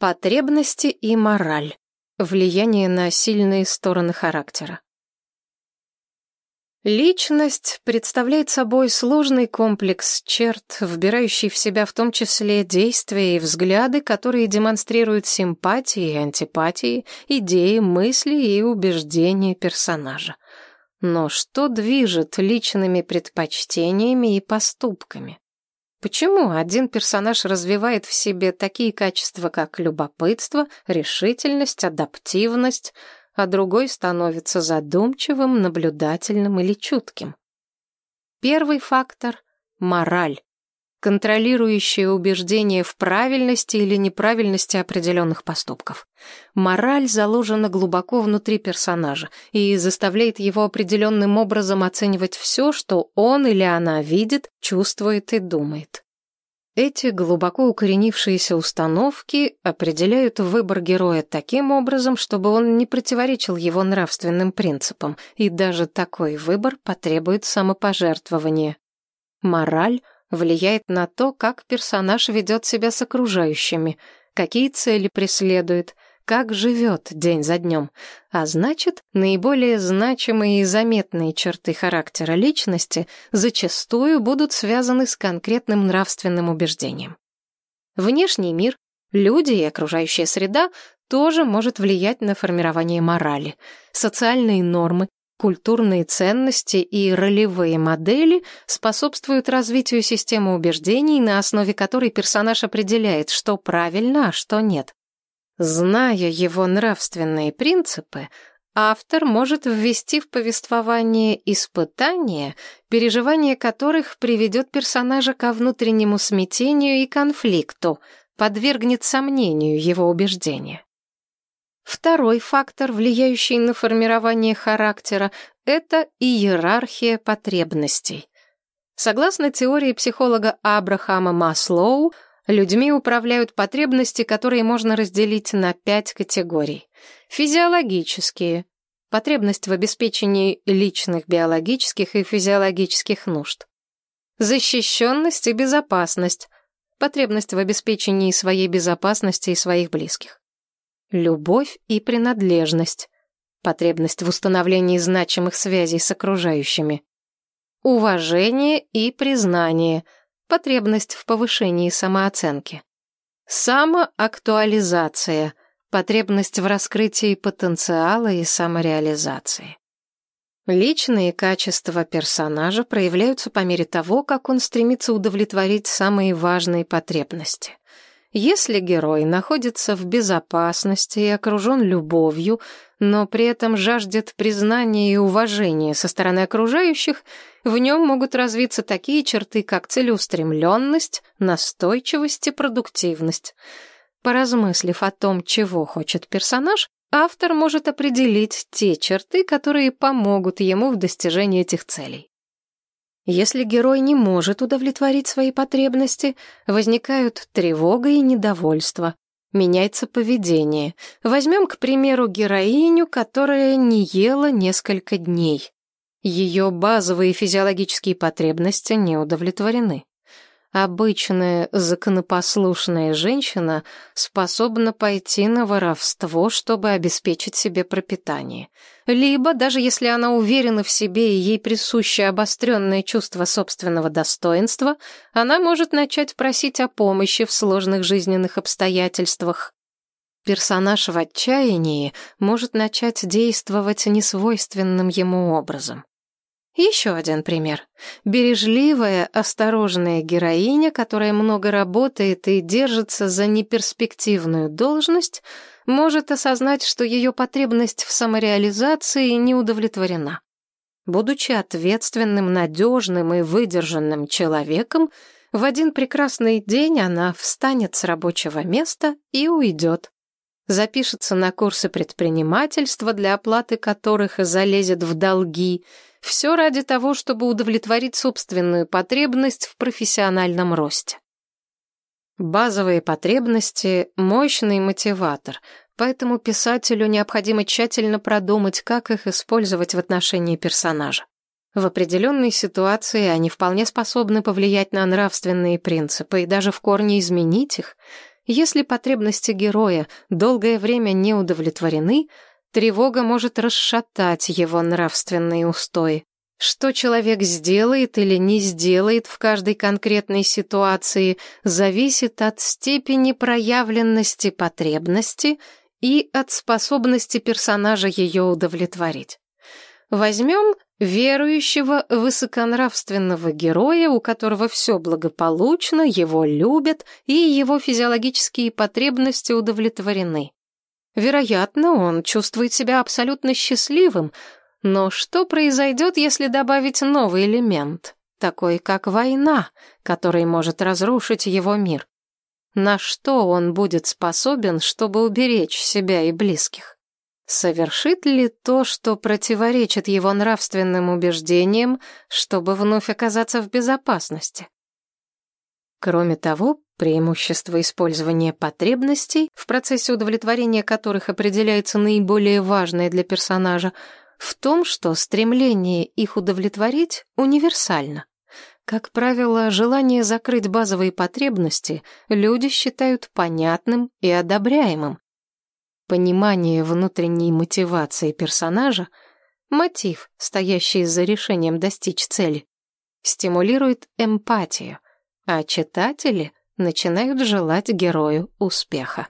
Потребности и мораль. Влияние на сильные стороны характера. Личность представляет собой сложный комплекс черт, вбирающий в себя в том числе действия и взгляды, которые демонстрируют симпатии и антипатии, идеи, мысли и убеждения персонажа. Но что движет личными предпочтениями и поступками? Почему один персонаж развивает в себе такие качества, как любопытство, решительность, адаптивность, а другой становится задумчивым, наблюдательным или чутким? Первый фактор — мораль, контролирующее убеждение в правильности или неправильности определенных поступков. Мораль заложена глубоко внутри персонажа и заставляет его определенным образом оценивать все, что он или она видит, чувствует и думает. Эти глубоко укоренившиеся установки определяют выбор героя таким образом, чтобы он не противоречил его нравственным принципам, и даже такой выбор потребует самопожертвования. Мораль — влияет на то, как персонаж ведет себя с окружающими, какие цели преследует, как живет день за днем. А значит, наиболее значимые и заметные черты характера личности зачастую будут связаны с конкретным нравственным убеждением. Внешний мир, люди и окружающая среда тоже может влиять на формирование морали. Социальные нормы, Культурные ценности и ролевые модели способствуют развитию системы убеждений, на основе которой персонаж определяет, что правильно, а что нет. Зная его нравственные принципы, автор может ввести в повествование испытания, переживание которых приведет персонажа ко внутреннему смятению и конфликту, подвергнет сомнению его убеждения. Второй фактор, влияющий на формирование характера, это иерархия потребностей. Согласно теории психолога Абрахама Маслоу, людьми управляют потребности, которые можно разделить на пять категорий. Физиологические – потребность в обеспечении личных биологических и физиологических нужд. Защищенность и безопасность – потребность в обеспечении своей безопасности и своих близких. Любовь и принадлежность. Потребность в установлении значимых связей с окружающими. Уважение и признание. Потребность в повышении самооценки. Самоактуализация. Потребность в раскрытии потенциала и самореализации. Личные качества персонажа проявляются по мере того, как он стремится удовлетворить самые важные потребности. Если герой находится в безопасности и окружен любовью, но при этом жаждет признания и уважения со стороны окружающих, в нем могут развиться такие черты, как целеустремленность, настойчивость и продуктивность. Поразмыслив о том, чего хочет персонаж, автор может определить те черты, которые помогут ему в достижении этих целей. Если герой не может удовлетворить свои потребности, возникают тревога и недовольство. Меняется поведение. Возьмем, к примеру, героиню, которая не ела несколько дней. Ее базовые физиологические потребности не удовлетворены. Обычная законопослушная женщина способна пойти на воровство, чтобы обеспечить себе пропитание. Либо, даже если она уверена в себе и ей присуще обостренное чувство собственного достоинства, она может начать просить о помощи в сложных жизненных обстоятельствах. Персонаж в отчаянии может начать действовать несвойственным ему образом. Еще один пример. Бережливая, осторожная героиня, которая много работает и держится за неперспективную должность, может осознать, что ее потребность в самореализации не удовлетворена. Будучи ответственным, надежным и выдержанным человеком, в один прекрасный день она встанет с рабочего места и уйдет. Запишется на курсы предпринимательства, для оплаты которых залезет в долги – все ради того, чтобы удовлетворить собственную потребность в профессиональном росте. Базовые потребности – мощный мотиватор, поэтому писателю необходимо тщательно продумать, как их использовать в отношении персонажа. В определенной ситуации они вполне способны повлиять на нравственные принципы и даже в корне изменить их. Если потребности героя долгое время не удовлетворены, тревога может расшатать его нравственные устои. Что человек сделает или не сделает в каждой конкретной ситуации, зависит от степени проявленности потребности и от способности персонажа ее удовлетворить. Возьмем верующего высоконравственного героя, у которого все благополучно, его любят и его физиологические потребности удовлетворены. Вероятно, он чувствует себя абсолютно счастливым, но что произойдет, если добавить новый элемент, такой как война, который может разрушить его мир? На что он будет способен, чтобы уберечь себя и близких? Совершит ли то, что противоречит его нравственным убеждениям, чтобы вновь оказаться в безопасности? Кроме того, преимущество использования потребностей, в процессе удовлетворения которых определяется наиболее важное для персонажа, в том, что стремление их удовлетворить универсально. Как правило, желание закрыть базовые потребности люди считают понятным и одобряемым. Понимание внутренней мотивации персонажа, мотив, стоящий за решением достичь цели, стимулирует эмпатию, а читатели начинают желать герою успеха.